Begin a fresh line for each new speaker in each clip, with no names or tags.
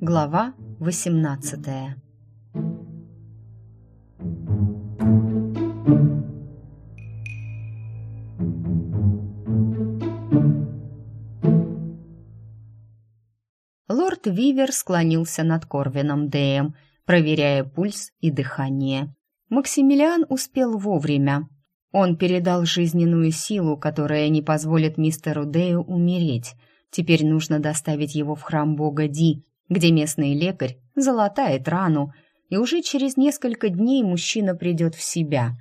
Глава 18 Лорд Вивер склонился над Корвином Дэем, проверяя пульс и дыхание. Максимилиан успел вовремя. Он передал жизненную силу, которая не позволит мистеру Дэю умереть. Теперь нужно доставить его в храм бога Ди, где местный лекарь залатает рану, и уже через несколько дней мужчина придет в себя.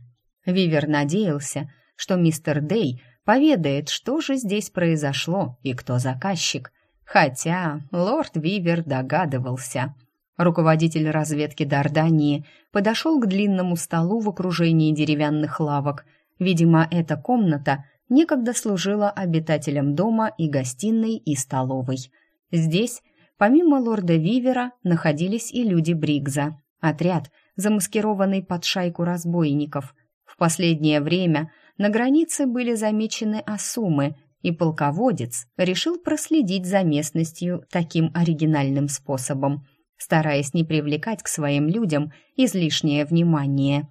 Вивер надеялся, что мистер Дэй поведает, что же здесь произошло и кто заказчик, хотя лорд Вивер догадывался. Руководитель разведки Дардании подошел к длинному столу в окружении деревянных лавок. Видимо, эта комната некогда служила обитателям дома и гостиной, и столовой. Здесь Помимо лорда Вивера находились и люди Бригза, отряд, замаскированный под шайку разбойников. В последнее время на границе были замечены осумы, и полководец решил проследить за местностью таким оригинальным способом, стараясь не привлекать к своим людям излишнее внимание.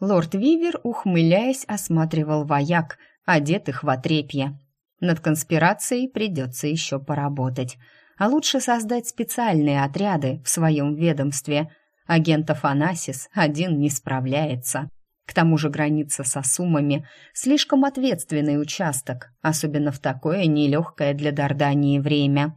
Лорд Вивер, ухмыляясь, осматривал вояк, одетых в отрепье. Над конспирацией придется еще поработать – а лучше создать специальные отряды в своем ведомстве. Агент Афанасис один не справляется. К тому же граница со Сумами – слишком ответственный участок, особенно в такое нелегкое для Дардании время.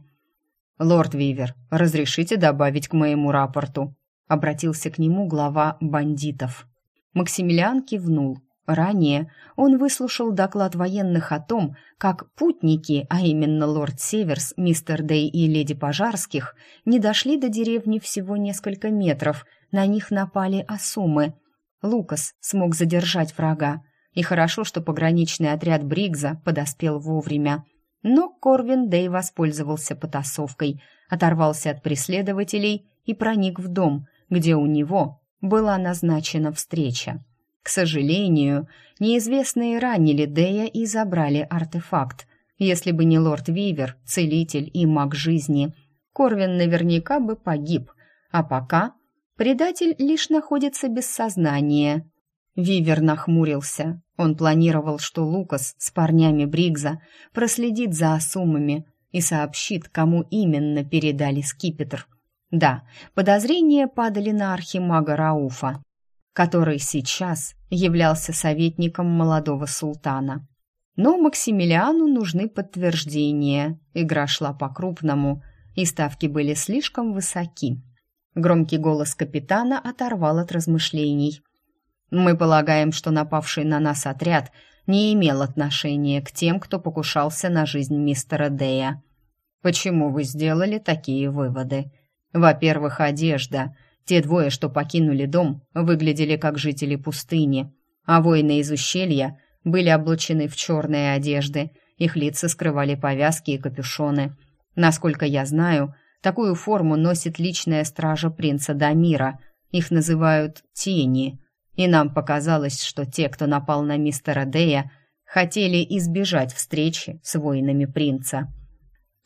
«Лорд Вивер, разрешите добавить к моему рапорту?» – обратился к нему глава бандитов. Максимилиан кивнул, Ранее он выслушал доклад военных о том, как путники, а именно лорд Северс, мистер Дэй и леди Пожарских, не дошли до деревни всего несколько метров, на них напали осумы. Лукас смог задержать врага, и хорошо, что пограничный отряд Бригза подоспел вовремя. Но Корвин Дэй воспользовался потасовкой, оторвался от преследователей и проник в дом, где у него была назначена встреча. К сожалению, неизвестные ранили Дея и забрали артефакт. Если бы не лорд Вивер, целитель и маг жизни, Корвин наверняка бы погиб. А пока предатель лишь находится без сознания. Вивер нахмурился. Он планировал, что Лукас с парнями Бригза проследит за осумами и сообщит, кому именно передали скипетр. Да, подозрения падали на архимага Рауфа, который сейчас являлся советником молодого султана. Но Максимилиану нужны подтверждения. Игра шла по-крупному, и ставки были слишком высоки. Громкий голос капитана оторвал от размышлений. «Мы полагаем, что напавший на нас отряд не имел отношения к тем, кто покушался на жизнь мистера Дея. Почему вы сделали такие выводы? Во-первых, одежда — те двое, что покинули дом, выглядели как жители пустыни, а воины из ущелья были облачены в черные одежды, их лица скрывали повязки и капюшоны. Насколько я знаю, такую форму носит личная стража принца Дамира. Их называют «тени», и нам показалось, что те, кто напал на мистера Дея, хотели избежать встречи с воинами принца.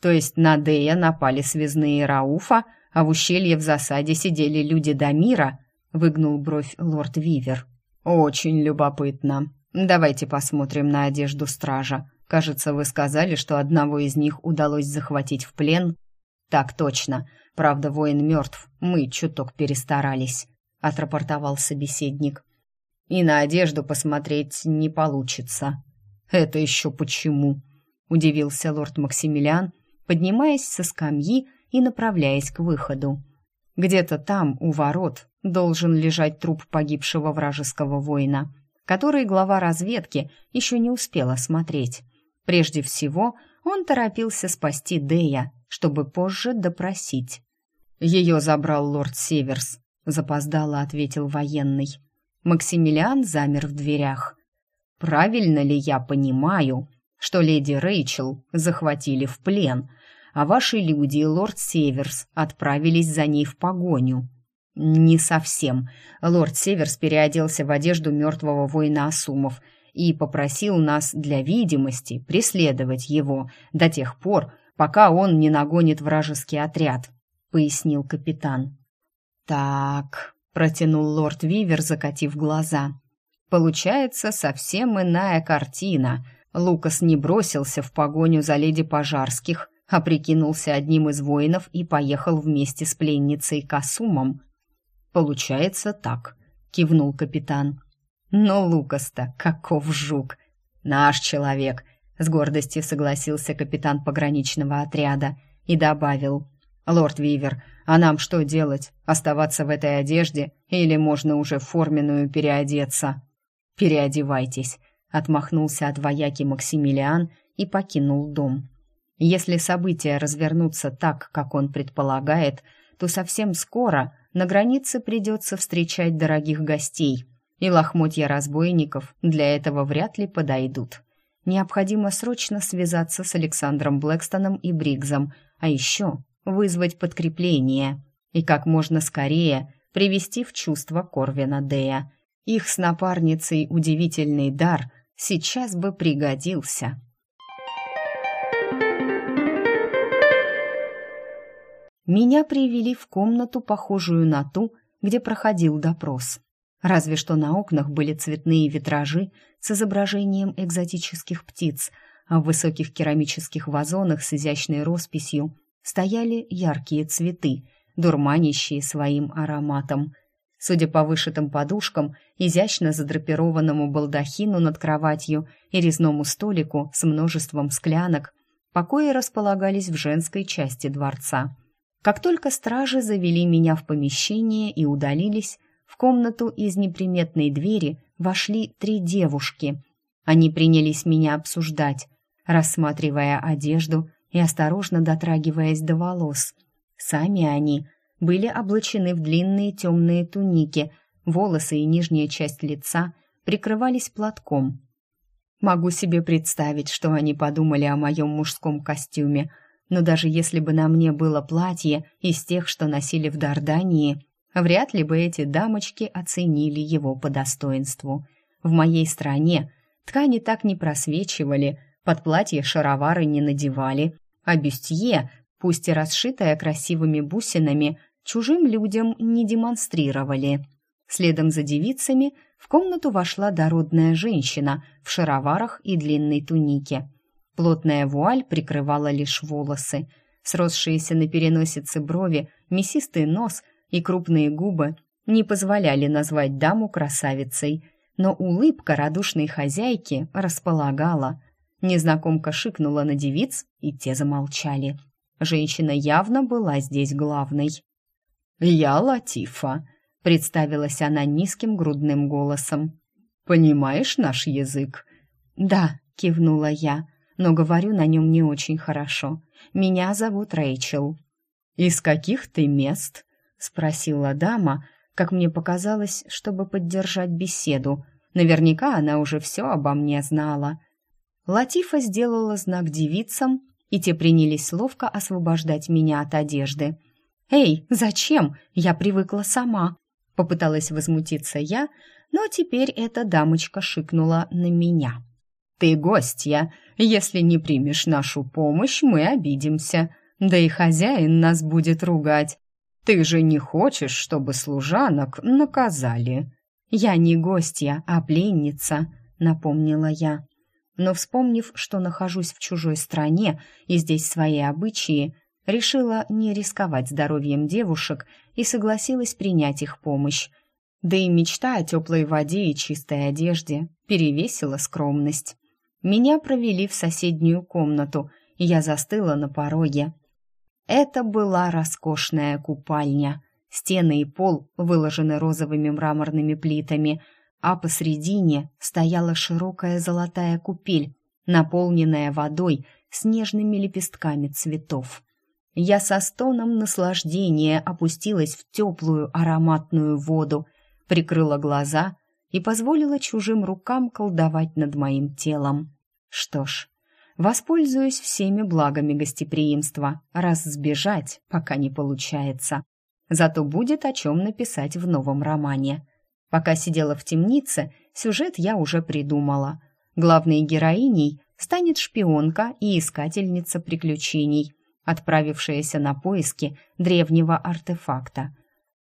То есть на Дея напали связные Рауфа, а в ущелье в засаде сидели люди Дамира, выгнул бровь лорд Вивер. Очень любопытно. Давайте посмотрим на одежду стража. Кажется, вы сказали, что одного из них удалось захватить в плен. Так точно. Правда, воин мертв. Мы чуток перестарались, отрапортовал собеседник. И на одежду посмотреть не получится. Это еще почему? удивился лорд Максимилиан, поднимаясь со скамьи и направляясь к выходу. Где-то там, у ворот, должен лежать труп погибшего вражеского воина, который глава разведки еще не успел осмотреть. Прежде всего, он торопился спасти Дея, чтобы позже допросить. «Ее забрал лорд Северс», — запоздало ответил военный. Максимилиан замер в дверях. «Правильно ли я понимаю, что леди Рэйчел захватили в плен, а ваши люди, лорд Северс, отправились за ней в погоню. Не совсем. Лорд Северс переоделся в одежду мертвого воина Асумов и попросил нас для видимости преследовать его до тех пор, пока он не нагонит вражеский отряд», — пояснил капитан. «Так», — протянул лорд Вивер, закатив глаза. «Получается совсем иная картина. Лукас не бросился в погоню за леди Пожарских, а прикинулся одним из воинов и поехал вместе с пленницей Касумом». «Получается так», — кивнул капитан. «Но Лукас-то каков жук! Наш человек!» — с гордостью согласился капитан пограничного отряда и добавил. «Лорд Вивер, а нам что делать? Оставаться в этой одежде или можно уже форменную переодеться?» «Переодевайтесь», — отмахнулся от вояки Максимилиан и покинул дом. «Если события развернутся так, как он предполагает, то совсем скоро на границе придется встречать дорогих гостей, и лохмотья разбойников для этого вряд ли подойдут. Необходимо срочно связаться с Александром Блэкстоном и Бригзом, а еще вызвать подкрепление и как можно скорее привести в чувство Корвина Дея. Их с напарницей удивительный дар сейчас бы пригодился. Меня привели в комнату, похожую на ту, где проходил допрос. Разве что на окнах были цветные витражи с изображением экзотических птиц, а в высоких керамических вазонах с изящной росписью стояли яркие цветы, дурманящие своим ароматом. Судя по вышитым подушкам, изящно задрапированному балдахину над кроватью и резному столику с множеством склянок, покои располагались в женской части дворца. Как только стражи завели меня в помещение и удалились, в комнату из неприметной двери вошли три девушки. Они принялись меня обсуждать, рассматривая одежду и осторожно дотрагиваясь до волос. Сами они были облачены в длинные темные туники, волосы и нижняя часть лица прикрывались платком. Могу себе представить, что они подумали о моем мужском костюме, но даже если бы на мне было платье из тех, что носили в Дардании, вряд ли бы эти дамочки оценили его по достоинству. В моей стране ткани так не просвечивали, под платье шаровары не надевали, а бюстье, пусть и расшитое красивыми бусинами, чужим людям не демонстрировали. Следом за девицами в комнату вошла дородная женщина в шароварах и длинной тунике. Плотная вуаль прикрывала лишь волосы. Сросшиеся на переносице брови, мясистый нос и крупные губы не позволяли назвать даму красавицей, но улыбка радушной хозяйки располагала. Незнакомка шикнула на девиц, и те замолчали. Женщина явно была здесь главной. «Я Латифа», — представилась она низким грудным голосом. «Понимаешь наш язык?» «Да», — кивнула я, — «но говорю на нем не очень хорошо. Меня зовут Рэйчел». «Из каких ты мест?» — спросила дама, как мне показалось, чтобы поддержать беседу. Наверняка она уже все обо мне знала. Латифа сделала знак девицам, и те принялись ловко освобождать меня от одежды. «Эй, зачем? Я привыкла сама!» Попыталась возмутиться я, но теперь эта дамочка шикнула на меня. «Ты гостья. Если не примешь нашу помощь, мы обидимся. Да и хозяин нас будет ругать. Ты же не хочешь, чтобы служанок наказали?» «Я не гостья, а пленница», — напомнила я. Но, вспомнив, что нахожусь в чужой стране и здесь свои обычаи, решила не рисковать здоровьем девушек и согласилась принять их помощь. Да и мечта о теплой воде и чистой одежде перевесила скромность. Меня провели в соседнюю комнату, и я застыла на пороге, это была роскошная купальня. Стены и пол выложены розовыми мраморными плитами, а посредине стояла широкая золотая купель, наполненная водой с нежными лепестками цветов. Я со стоном наслаждения опустилась в теплую ароматную воду, прикрыла глаза и позволила чужим рукам колдовать над моим телом. Что ж, Воспользуюсь всеми благами гостеприимства, раз сбежать пока не получается. Зато будет о чем написать в новом романе. Пока сидела в темнице, сюжет я уже придумала. Главной героиней станет шпионка и искательница приключений, отправившаяся на поиски древнего артефакта.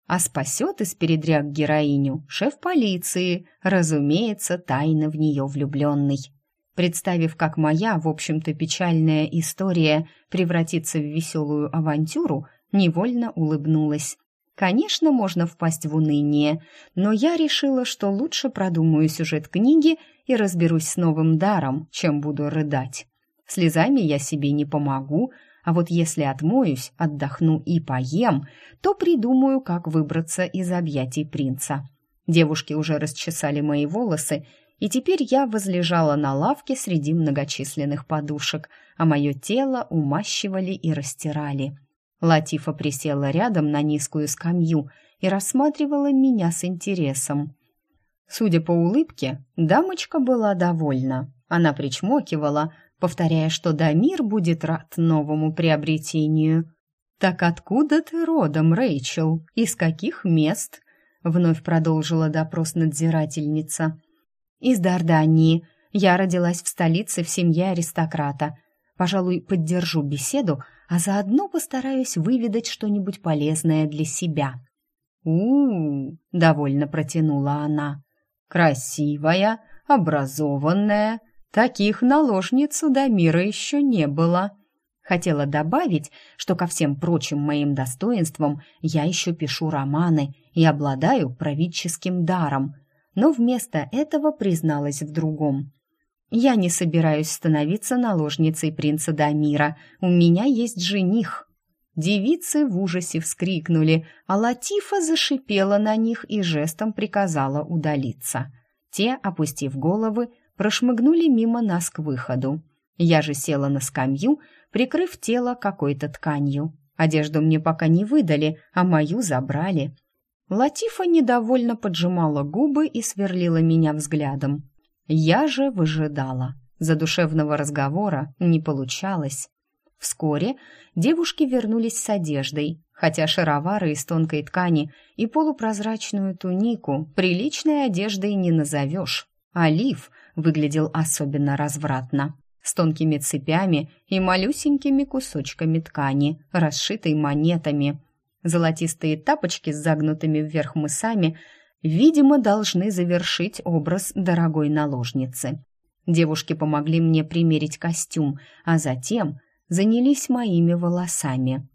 А спасет из передряг героиню шеф полиции, разумеется, тайно в нее влюбленный. Представив, как моя, в общем-то, печальная история превратится в веселую авантюру, невольно улыбнулась. Конечно, можно впасть в уныние, но я решила, что лучше продумаю сюжет книги и разберусь с новым даром, чем буду рыдать. Слезами я себе не помогу, а вот если отмоюсь, отдохну и поем, то придумаю, как выбраться из объятий принца. Девушки уже расчесали мои волосы, и теперь я возлежала на лавке среди многочисленных подушек, а мое тело умащивали и растирали. Латифа присела рядом на низкую скамью и рассматривала меня с интересом. Судя по улыбке, дамочка была довольна. Она причмокивала, повторяя, что Дамир будет рад новому приобретению. «Так откуда ты родом, Рэйчел? Из каких мест?» Вновь продолжила допрос надзирательница. «Из Дардании. Я родилась в столице в семье аристократа. Пожалуй, поддержу беседу, а заодно постараюсь выведать что-нибудь полезное для себя». «У-у-у!» — довольно протянула она. «Красивая, образованная. Таких наложниц у Дамира еще не было». Хотела добавить, что ко всем прочим моим достоинствам я еще пишу романы и обладаю правительским даром, но вместо этого призналась в другом. Я не собираюсь становиться наложницей принца Дамира. У меня есть жених. Девицы в ужасе вскрикнули, а Латифа зашипела на них и жестом приказала удалиться. Те, опустив головы, прошмыгнули мимо нас к выходу. Я же села на скамью, прикрыв тело какой-то тканью. Одежду мне пока не выдали, а мою забрали. Латифа недовольно поджимала губы и сверлила меня взглядом. Я же выжидала. Задушевного разговора не получалось. Вскоре девушки вернулись с одеждой, хотя шаровары из тонкой ткани и полупрозрачную тунику приличной одеждой не назовешь. Олив выглядел особенно развратно, с тонкими цепями и малюсенькими кусочками ткани, расшитой монетами. Золотистые тапочки с загнутыми вверх мысами, видимо, должны завершить образ дорогой наложницы. Девушки помогли мне примерить костюм, а затем занялись моими волосами,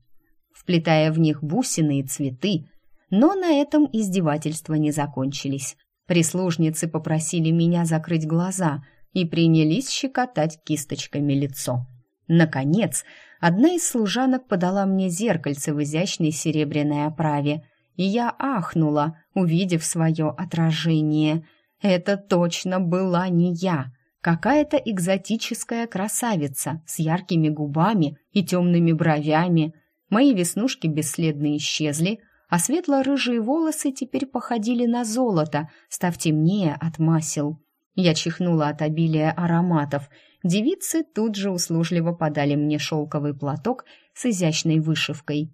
вплетая в них бусины и цветы, но на этом издевательства не закончились. Прислужницы попросили меня закрыть глаза и принялись щекотать кисточками лицо. Наконец, одна из служанок подала мне зеркальце в изящной серебряной оправе, и я ахнула, увидев свое отражение. Это точно была не я, какая-то экзотическая красавица с яркими губами и темными бровями. Мои веснушки бесследно исчезли, а светло-рыжие волосы теперь походили на золото, став темнее от масел. Я чихнула от обилия ароматов — девицы тут же услужливо подали мне шелковый платок с изящной вышивкой.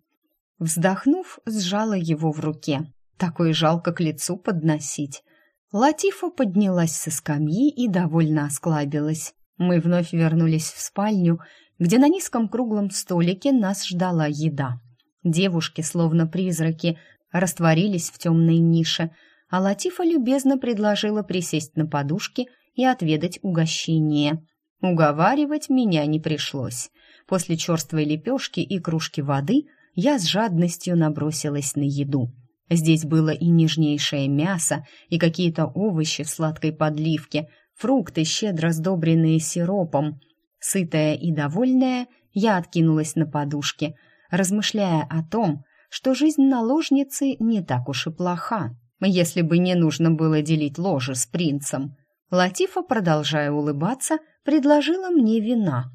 Вздохнув, сжала его в руке. Такой жалко к лицу подносить. Латифа поднялась со скамьи и довольно осклабилась. Мы вновь вернулись в спальню, где на низком круглом столике нас ждала еда. Девушки, словно призраки, растворились в темной нише, а Латифа любезно предложила присесть на подушке и отведать угощение. Уговаривать меня не пришлось. После черствой лепешки и кружки воды я с жадностью набросилась на еду. Здесь было и нежнейшее мясо, и какие-то овощи в сладкой подливке, фрукты, щедро сдобренные сиропом. Сытая и довольная, я откинулась на подушке, размышляя о том, что жизнь наложницы не так уж и плоха, если бы не нужно было делить ложе с принцем. Латифа, продолжая улыбаться, предложила мне вина.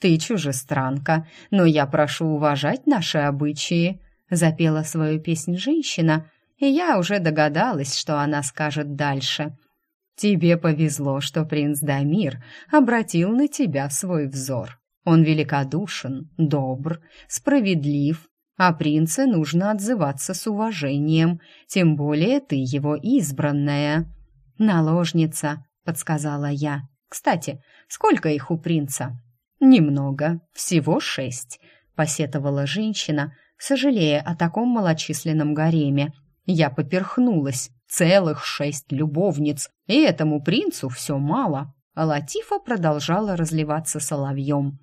«Ты чужестранка, но я прошу уважать наши обычаи», запела свою песнь женщина, и я уже догадалась, что она скажет дальше. «Тебе повезло, что принц Дамир обратил на тебя свой взор. Он великодушен, добр, справедлив, а принце нужно отзываться с уважением, тем более ты его избранная». «Наложница», — подсказала я. Кстати, сколько их у принца? Немного, всего шесть, посетовала женщина, сожалея о таком малочисленном гареме. Я поперхнулась. Целых шесть любовниц, и этому принцу все мало. А Латифа продолжала разливаться соловьем.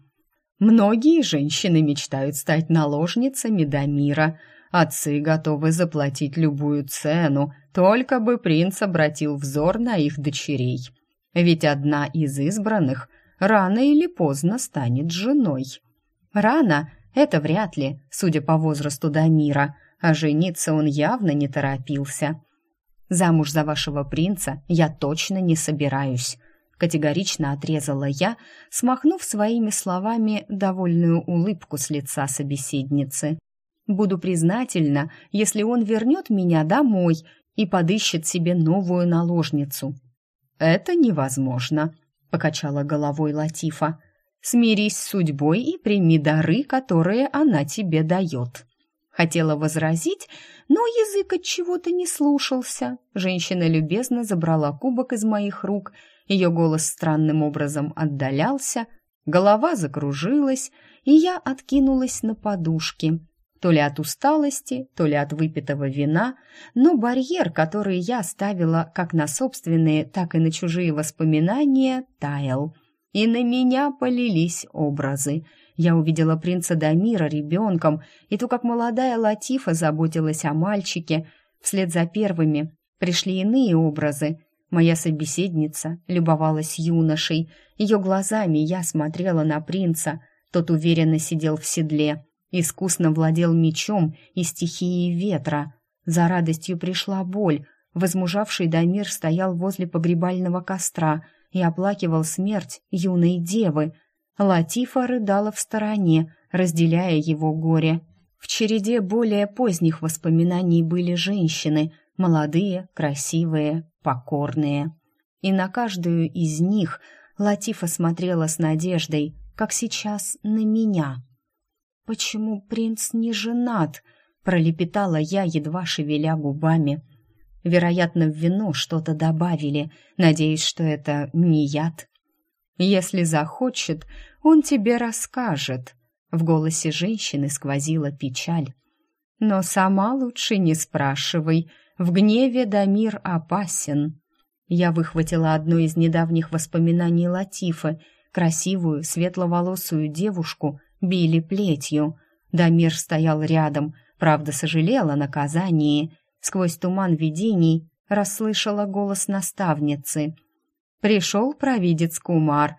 Многие женщины мечтают стать наложницами Дамира. Отцы готовы заплатить любую цену, только бы принц обратил взор на их дочерей. Ведь одна из избранных рано или поздно станет женой. Рано — это вряд ли, судя по возрасту Дамира, а жениться он явно не торопился. «Замуж за вашего принца я точно не собираюсь», — категорично отрезала я, смахнув своими словами довольную улыбку с лица собеседницы. «Буду признательна, если он вернет меня домой и подыщет себе новую наложницу». «Это невозможно», — покачала головой Латифа. «Смирись с судьбой и прими дары, которые она тебе дает». Хотела возразить, но язык от чего-то не слушался. Женщина любезно забрала кубок из моих рук, ее голос странным образом отдалялся, голова закружилась, и я откинулась на подушки. То ли от усталости, то ли от выпитого вина, но барьер, который я ставила как на собственные, так и на чужие воспоминания, таял. И на меня полились образы — я увидела принца Дамира ребенком и то, как молодая Латифа заботилась о мальчике. Вслед за первыми пришли иные образы. Моя собеседница любовалась юношей. Ее глазами я смотрела на принца. Тот уверенно сидел в седле, искусно владел мечом и стихией ветра. За радостью пришла боль. Возмужавший Дамир стоял возле погребального костра и оплакивал смерть юной девы — Латифа рыдала в стороне, разделяя его горе. В череде более поздних воспоминаний были женщины, молодые, красивые, покорные. И на каждую из них Латифа смотрела с надеждой, как сейчас на меня. «Почему принц не женат?» — пролепетала я, едва шевеля губами. Вероятно, в вино что-то добавили, надеясь, что это не яд. Если захочет, он тебе расскажет. В голосе женщины сквозила печаль. Но сама лучше не спрашивай. В гневе Дамир опасен. Я выхватила одно из недавних воспоминаний Латифы, красивую светловолосую девушку били плетью. Дамир стоял рядом, правда, сожалел о наказании. Сквозь туман видений расслышала голос наставницы. Пришел провидец Кумар.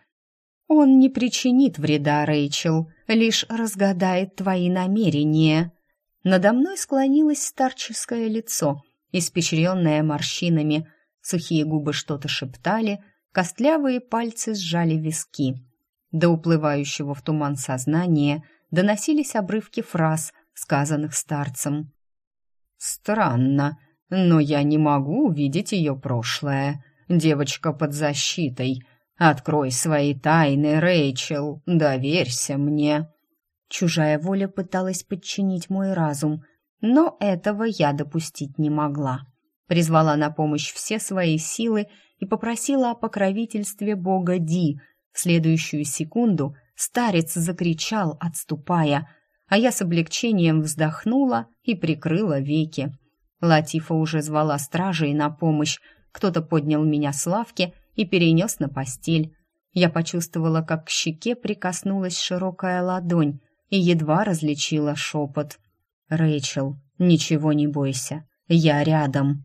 Он не причинит вреда, Рэйчел, лишь разгадает твои намерения. Надо мной склонилось старческое лицо, испещренное морщинами. Сухие губы что-то шептали, костлявые пальцы сжали виски. До уплывающего в туман сознания доносились обрывки фраз, сказанных старцем. «Странно, но я не могу увидеть ее прошлое», девочка под защитой. Открой свои тайны, Рэйчел, доверься мне». Чужая воля пыталась подчинить мой разум, но этого я допустить не могла. Призвала на помощь все свои силы и попросила о покровительстве бога Ди. В следующую секунду старец закричал, отступая, а я с облегчением вздохнула и прикрыла веки. Латифа уже звала стражей на помощь, кто-то поднял меня с лавки и перенес на постель. Я почувствовала, как к щеке прикоснулась широкая ладонь и едва различила шепот. «Рэйчел, ничего не бойся, я рядом».